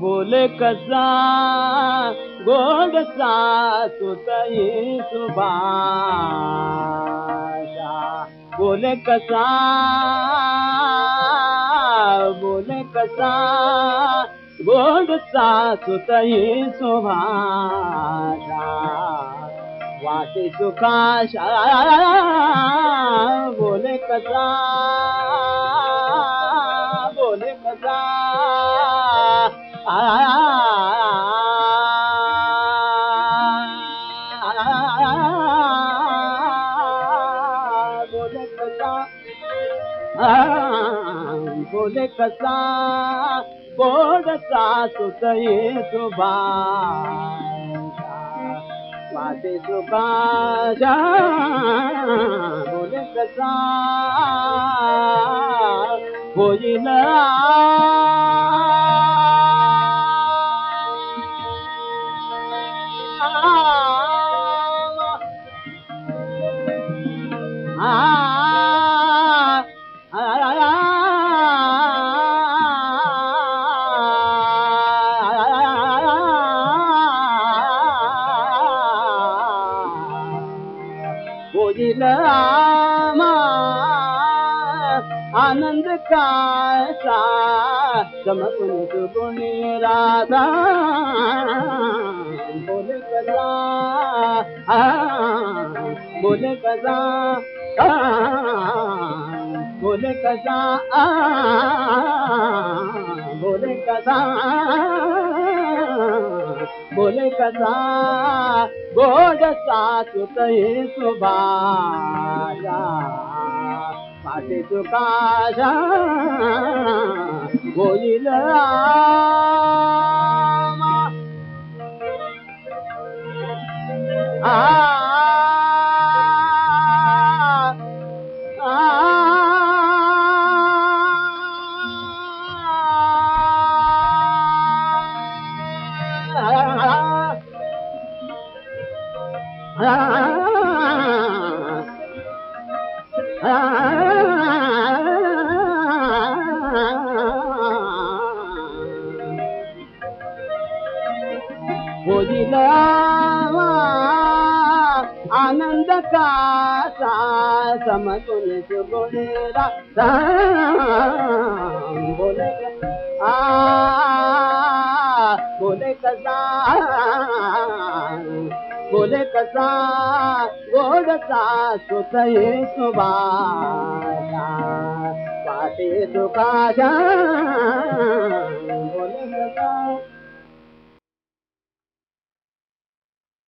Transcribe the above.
बोले कसा गोड सासू कसा बोले कसा गोड सासू सुखाशा बोले कसा बोले कसा बोले कसा सुतई सुभा वाटे सुभाषा बोले कसा होईल होईल आनंद कासा चमकून सुगुणी राधा बोले कसा बोले कसा बोले कसा बोले कसा बोले पाठी सुकाशा होईल आनंद कसा बोले कसा गोडसा सुतही सुभाषा पाटे सुखाशा